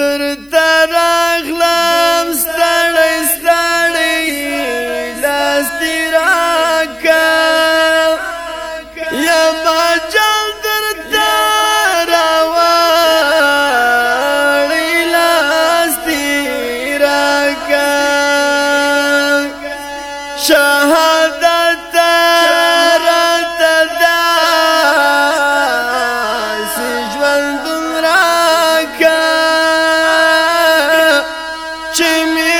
در تراغلم ستړی ستړی لاس دی راکا یا ما جل در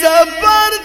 सफर